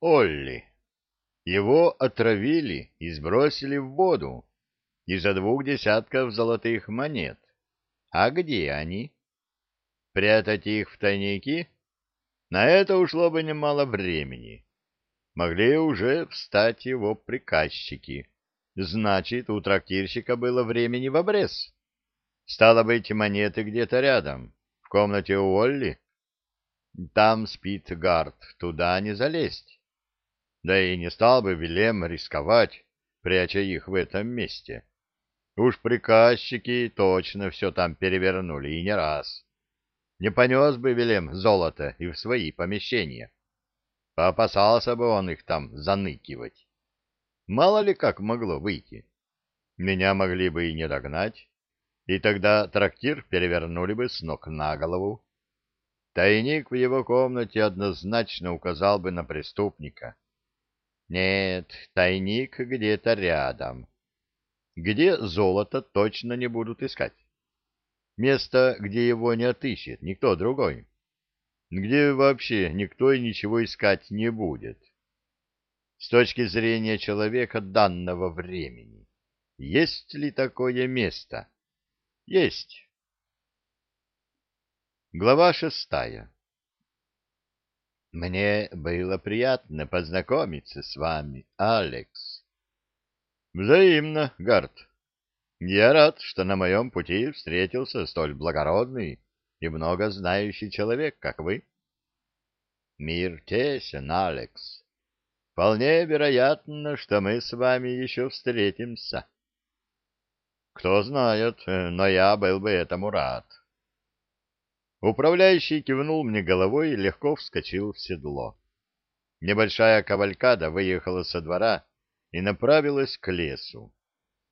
Олли. Его отравили и сбросили в воду из-за двух десятков золотых монет. А где они? Прятать их в тайники? На это ушло бы немало времени. Могли уже встать его приказчики. Значит, у трактирщика было времени в обрез. Стало быть, монеты где-то рядом, в комнате у Олли. Там спит гард, туда не залезть. Да и не стал бы Вилем рисковать, пряча их в этом месте. Уж приказчики точно все там перевернули, и не раз. Не понес бы Вилем золото и в свои помещения. Поопасался бы он их там заныкивать. Мало ли как могло выйти. Меня могли бы и не догнать, и тогда трактир перевернули бы с ног на голову. Тайник в его комнате однозначно указал бы на преступника. Нет, тайник где-то рядом. Где золото точно не будут искать. Место, где его не отыщет никто другой. Где вообще никто и ничего искать не будет. С точки зрения человека данного времени, есть ли такое место? Есть. Глава шестая Мне было приятно познакомиться с вами, Алекс. Взаимно, Гард. Я рад, что на моем пути встретился столь благородный и много знающий человек, как вы. Мир тесен, Алекс. Вполне вероятно, что мы с вами еще встретимся. Кто знает, но я был бы этому рад. Управляющий кивнул мне головой и легко вскочил в седло. Небольшая кавалькада выехала со двора и направилась к лесу.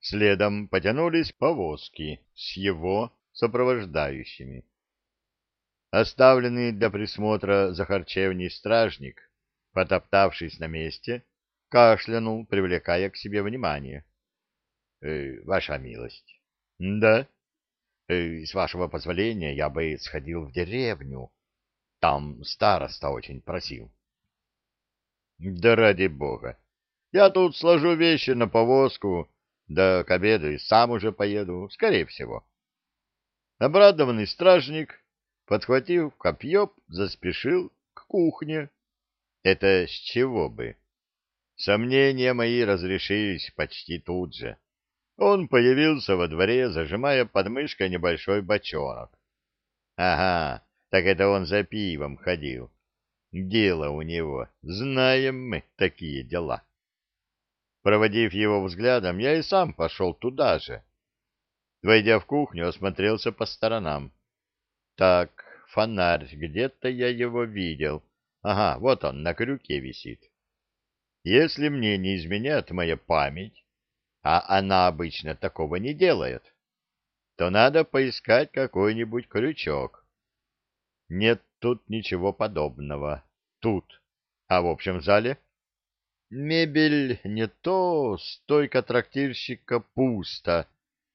Следом потянулись повозки с его сопровождающими. Оставленный для присмотра за харчевней стражник, потоптавшись на месте, кашлянул, привлекая к себе внимание. «Э, — Ваша милость. — Да. Э, с вашего позволения я бы сходил в деревню. Там староста очень просил. — Да ради бога. Я тут сложу вещи на повозку, да к обеду и сам уже поеду, скорее всего. Обрадованный стражник, подхватив копье, заспешил к кухне. Это с чего бы? Сомнения мои разрешились почти тут же. Он появился во дворе, зажимая под мышкой небольшой бочонок. Ага, так это он за пивом ходил. Дело у него, знаем мы такие дела. Проводив его взглядом, я и сам пошел туда же. Войдя в кухню, осмотрелся по сторонам. Так, фонарь, где-то я его видел. Ага, вот он, на крюке висит. Если мне не изменяет моя память, а она обычно такого не делает, то надо поискать какой-нибудь крючок. Нет тут ничего подобного. Тут. А в общем зале? Мебель не то, стойка трактирщика пусто.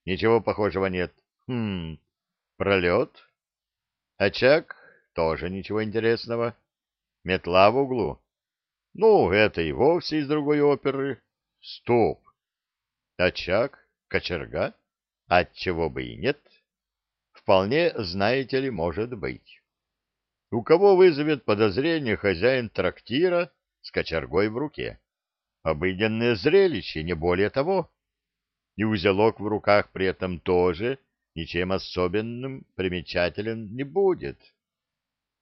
Ничего похожего нет. Хм, пролет? Очаг? Тоже ничего интересного. Метла в углу? Ну, это и вовсе из другой оперы. Стоп! Очаг? Кочерга? Отчего бы и нет? Вполне, знаете ли, может быть. У кого вызовет подозрение хозяин трактира с кочергой в руке? Обыденное зрелище, не более того. И узелок в руках при этом тоже ничем особенным примечателен не будет.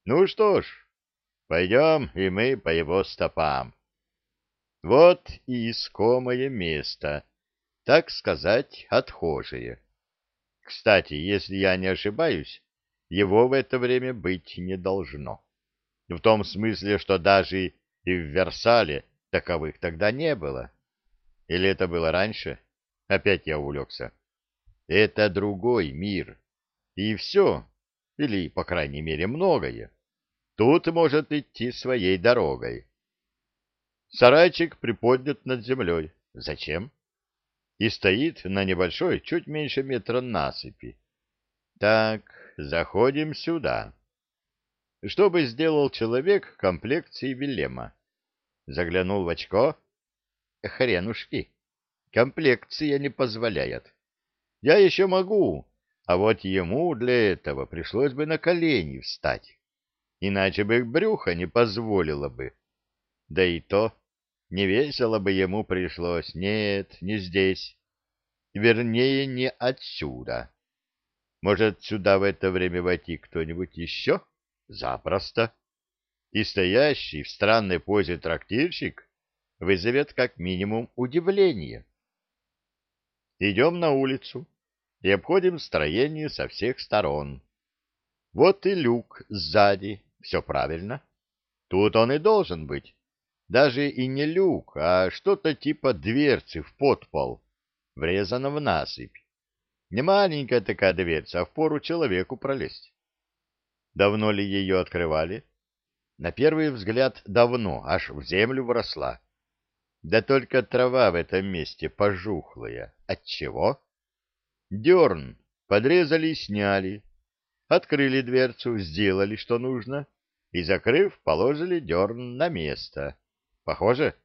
Ну что ж, пойдем и мы по его стопам. Вот и искомое место — так сказать, отхожие. Кстати, если я не ошибаюсь, его в это время быть не должно. В том смысле, что даже и в Версале таковых тогда не было. Или это было раньше? Опять я увлекся. Это другой мир. И все, или, по крайней мере, многое, тут может идти своей дорогой. Сарайчик приподнят над землей. Зачем? И стоит на небольшой, чуть меньше метра насыпи. Так, заходим сюда. Что бы сделал человек комплекции Вилема? заглянул в очко. Хренушки, комплекция не позволяет. Я еще могу, а вот ему для этого пришлось бы на колени встать. Иначе бы брюхо не позволило бы. Да и то, не весело бы ему пришлось. Нет, не здесь. Вернее, не отсюда. Может, сюда в это время войти кто-нибудь еще? Запросто. И стоящий в странной позе трактирщик вызовет как минимум удивление. Идем на улицу и обходим строение со всех сторон. Вот и люк сзади, все правильно. Тут он и должен быть. Даже и не люк, а что-то типа дверцы в подпол, врезано в насыпь. Не маленькая такая дверца, а впору человеку пролезть. Давно ли ее открывали? На первый взгляд давно, аж в землю вросла. Да только трава в этом месте пожухлая. Отчего? Дерн подрезали и сняли. Открыли дверцу, сделали, что нужно, и, закрыв, положили дерн на место. Похоже?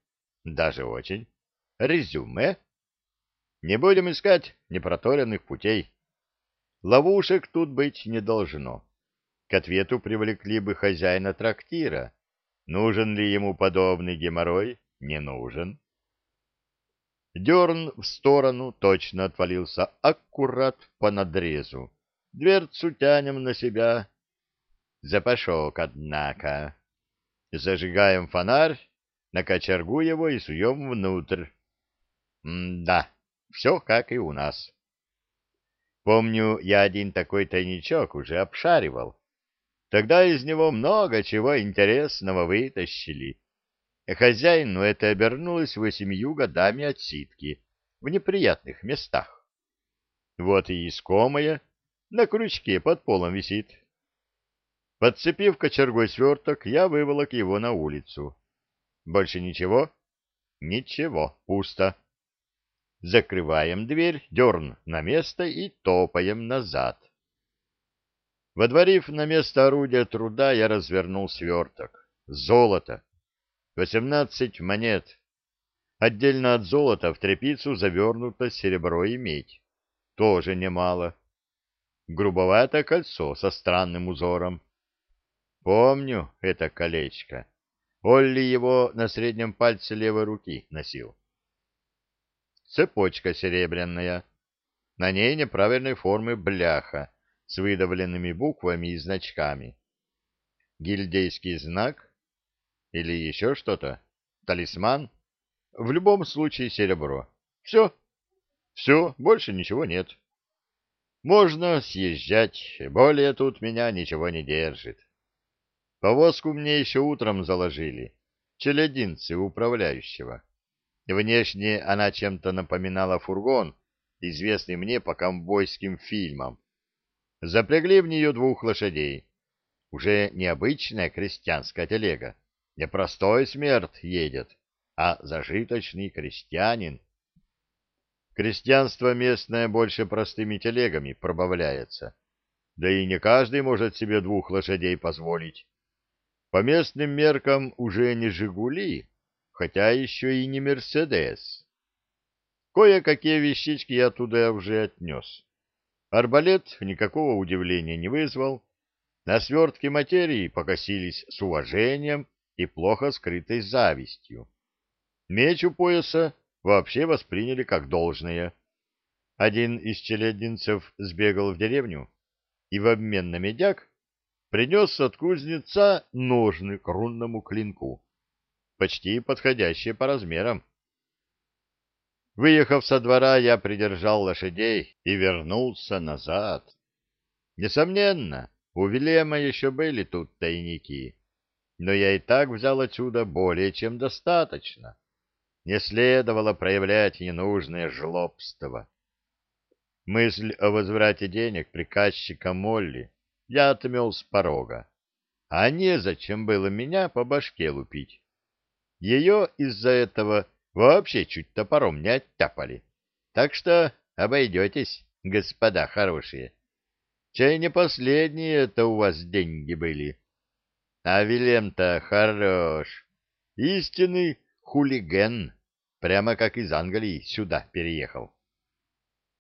Даже очень. Резюме? Не будем искать непроторенных путей. Ловушек тут быть не должно. К ответу привлекли бы хозяина трактира. Нужен ли ему подобный геморрой? Не нужен. Дерн в сторону точно отвалился аккурат по надрезу. Дверцу тянем на себя. Запашок, однако. Зажигаем фонарь, на кочергу его и суем внутрь. М-да, все как и у нас. Помню, я один такой тайничок уже обшаривал. Тогда из него много чего интересного вытащили. Хозяину это обернулось восемью годами отсидки в неприятных местах. Вот и искомое на крючке под полом висит. Подцепив кочергой сверток, я выволок его на улицу. Больше ничего? Ничего, пусто. Закрываем дверь, дерн на место и топаем назад. Водворив на место орудия труда, я развернул сверток. Золото. Восемнадцать монет. Отдельно от золота в тряпицу завернуто серебро и медь. Тоже немало. Грубоватое кольцо со странным узором. Помню это колечко. Олли его на среднем пальце левой руки носил цепочка серебряная. На ней неправильной формы бляха с выдавленными буквами и значками. Гильдейский знак? Или еще что-то? Талисман? В любом случае серебро. Все. Все, больше ничего нет. Можно съезжать, более тут меня ничего не держит. Повозку мне еще утром заложили, челядинцы управляющего. Внешне она чем-то напоминала фургон, известный мне по ковбойским фильмам. Запрягли в нее двух лошадей. Уже необычная крестьянская телега. Не простой смерть едет, а зажиточный крестьянин. Крестьянство местное больше простыми телегами пробавляется. Да и не каждый может себе двух лошадей позволить. По местным меркам уже не «Жигули», хотя еще и не Мерседес. Кое-какие вещички я туда уже отнес. Арбалет никакого удивления не вызвал. На свертке материи покосились с уважением и плохо скрытой завистью. Меч у пояса вообще восприняли как должное. Один из челядинцев сбегал в деревню и в обмен на медяк принес от кузнеца ножны к рунному клинку почти подходящие по размерам. Выехав со двора, я придержал лошадей и вернулся назад. Несомненно, у Вилема еще были тут тайники, но я и так взял отсюда более чем достаточно. Не следовало проявлять ненужное жлобство. Мысль о возврате денег приказчика Молли я отмел с порога, а незачем было меня по башке лупить. Ее из-за этого вообще чуть топором не оттяпали. Так что обойдетесь, господа хорошие. Чай не последние это у вас деньги были. А Вилем-то хорош. Истинный хулиген, прямо как из Англии сюда переехал.